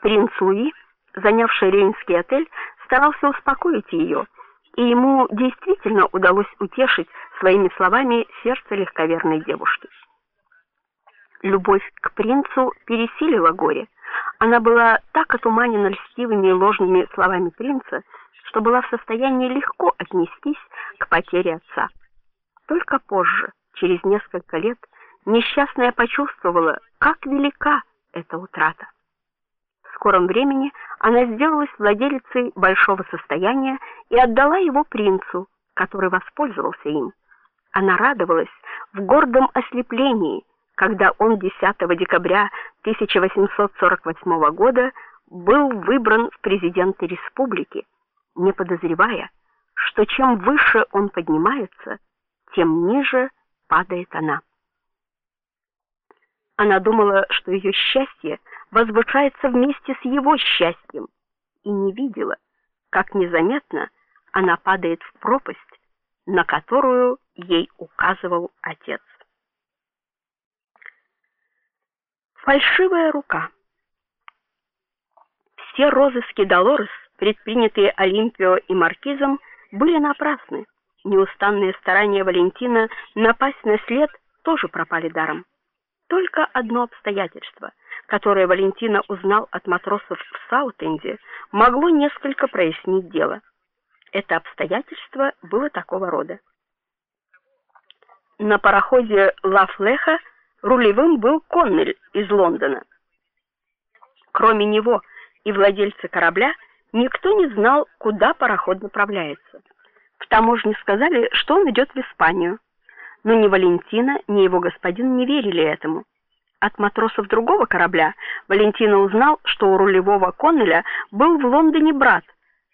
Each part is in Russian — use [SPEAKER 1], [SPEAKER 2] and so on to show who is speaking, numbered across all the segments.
[SPEAKER 1] Принц Луи, занявший Рейнский отель, старался успокоить ее, и ему действительно удалось утешить своими словами сердце легковерной девушки. Любовь к принцу пересилила горе. Она была так отуманена льстивыми и ложными словами принца, что была в состоянии легко отнестись к потере отца. Только позже, через несколько лет, несчастная почувствовала, как велика эта утрата. Скором времени она сделалась владелицей большого состояния и отдала его принцу, который воспользовался им. Она радовалась в гордом ослеплении, когда он 10 декабря 1848 года был выбран в президенты республики, не подозревая, что чем выше он поднимается, тем ниже падает она. Она думала, что ее счастье возвышается вместе с его счастьем, и не видела, как незаметно она падает в пропасть, на которую ей указывал отец. Фальшивая рука. Все розыски Долорес, предпринятые Олимпио и маркизом, были напрасны. Неустанные старания Валентина напасть на след тоже пропали даром. Только одно обстоятельство, которое Валентина узнал от матросов в Саутенде, могло несколько прояснить дело. Это обстоятельство было такого рода. На пароходе Лафлеха рулевым был Коннель из Лондона. Кроме него и владельца корабля, никто не знал, куда пароход направляется. В таможне сказали, что он идет в Испанию но ни Валентина, ни его господин не верили этому. От матросов другого корабля Валентина узнал, что у рулевого Коннеля был в Лондоне брат,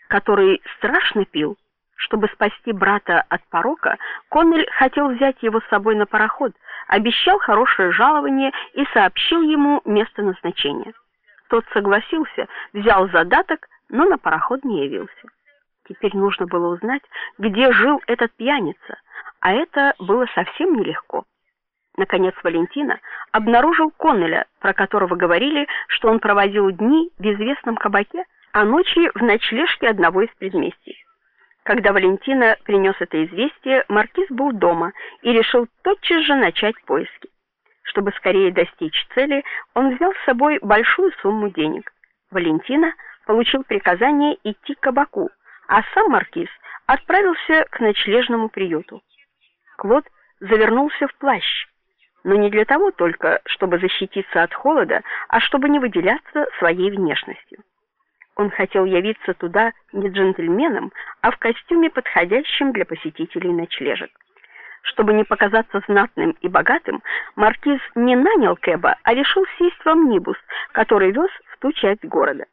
[SPEAKER 1] который страшно пил. Чтобы спасти брата от порока, Коннель хотел взять его с собой на пароход, обещал хорошее жалование и сообщил ему место назначения. Тот согласился, взял задаток, но на пароход не явился. Теперь нужно было узнать, где жил этот пьяница, а это было совсем нелегко. Наконец Валентина обнаружил Коннеля, про которого говорили, что он проводил дни в известном кабаке, а ночи в ночлежке одного из предместий. Когда Валентина принес это известие, маркиз был дома и решил тотчас же начать поиски. Чтобы скорее достичь цели, он взял с собой большую сумму денег. Валентина получил приказание идти к кабаку, а сам маркиз отправился к ночлежному приюту. Клод завернулся в плащ, но не для того только, чтобы защититься от холода, а чтобы не выделяться своей внешностью. Он хотел явиться туда не джентльменом, а в костюме, подходящем для посетителей ночлежек. Чтобы не показаться знатным и богатым, маркиз не нанял кэба, а решил сесть в амнибус, который вез в ту часть города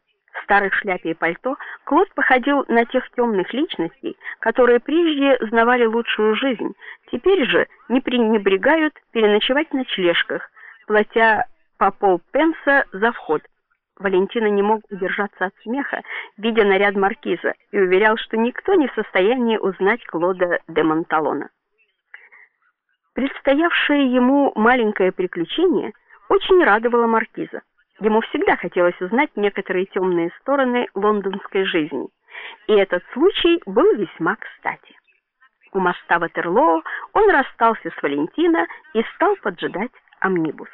[SPEAKER 1] старой шляпе и пальто Клод походил на тех темных личностей, которые прежде знавали лучшую жизнь, теперь же не пренебрегают переночевать в ночлежках, платя по полпенса за вход. Валентина не мог удержаться от смеха, видя наряд маркиза, и уверял, что никто не в состоянии узнать Клода де Монталона. Предстоявшее ему маленькое приключение очень радовало маркиза. Ему всегда хотелось узнать некоторые темные стороны лондонской жизни, и этот случай был весьма кстати. У моста Ватерлоо он расстался с Валентино и стал поджидать амнибус.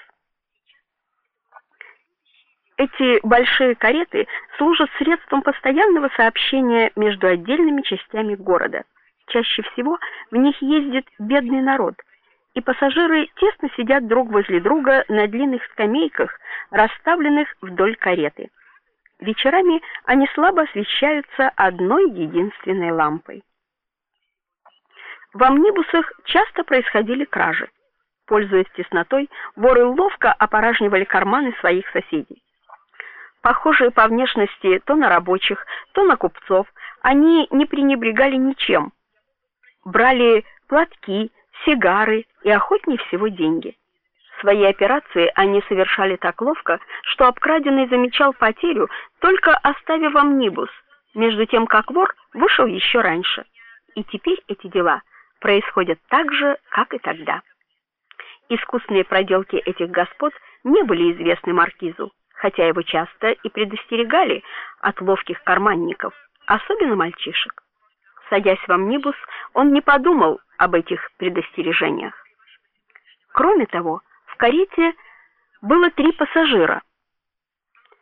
[SPEAKER 1] Эти большие кареты служат средством постоянного сообщения между отдельными частями города. Чаще всего в них ездит бедный народ, и пассажиры тесно сидят друг возле друга на длинных скамейках, расставленных вдоль кареты. Вечерами они слабо освещаются одной единственной лампой. В амнибусах часто происходили кражи. Пользуясь теснотой, воры ловко опоражнивали карманы своих соседей. Похожие по внешности то на рабочих, то на купцов, они не пренебрегали ничем. Брали платки, сигары и охотнее всего деньги. Свои операции они совершали так ловко, что обкраденный замечал потерю, только оставив амнибус, между тем как вор вышел еще раньше. И теперь эти дела происходят так же, как и тогда. Искусные проделки этих господ не были известны маркизу, хотя его часто и предостерегали от ловких карманников, особенно мальчишек. Садясь в амнибус, он не подумал об этих предостережениях. Кроме того, в карете было три пассажира.